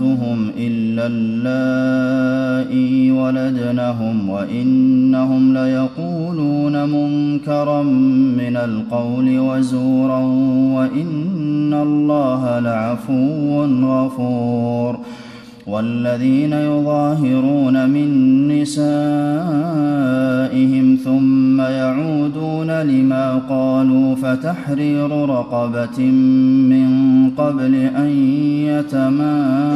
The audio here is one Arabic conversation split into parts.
امهاتهم الا اللائي ولدنهم وانهم ليقولون منكرا من القول وزورا وان الله لعفو غفور والذين يظاهرون من نسائهم ثم يعودون لما قالوا فتحرير رقبه من قبل ان يتماسا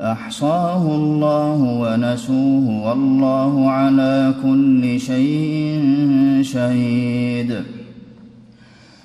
أحصاه الله ونسوه والله على كل شيء شهيد.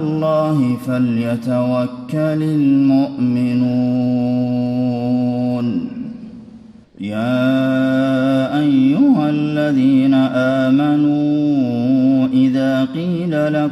الله فليتوكل المؤمنون. يا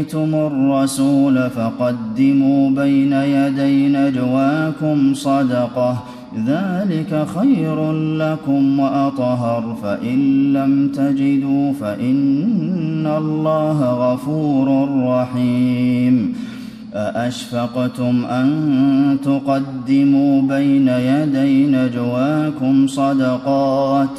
ناجيتم الرسول فقدموا بين يدي نجواكم صدقة ذلك خير لكم وأطهر فإن لم تجدوا فإن الله غفور رحيم. أأشفقتم أن تقدموا بين يدي نجواكم صدقات؟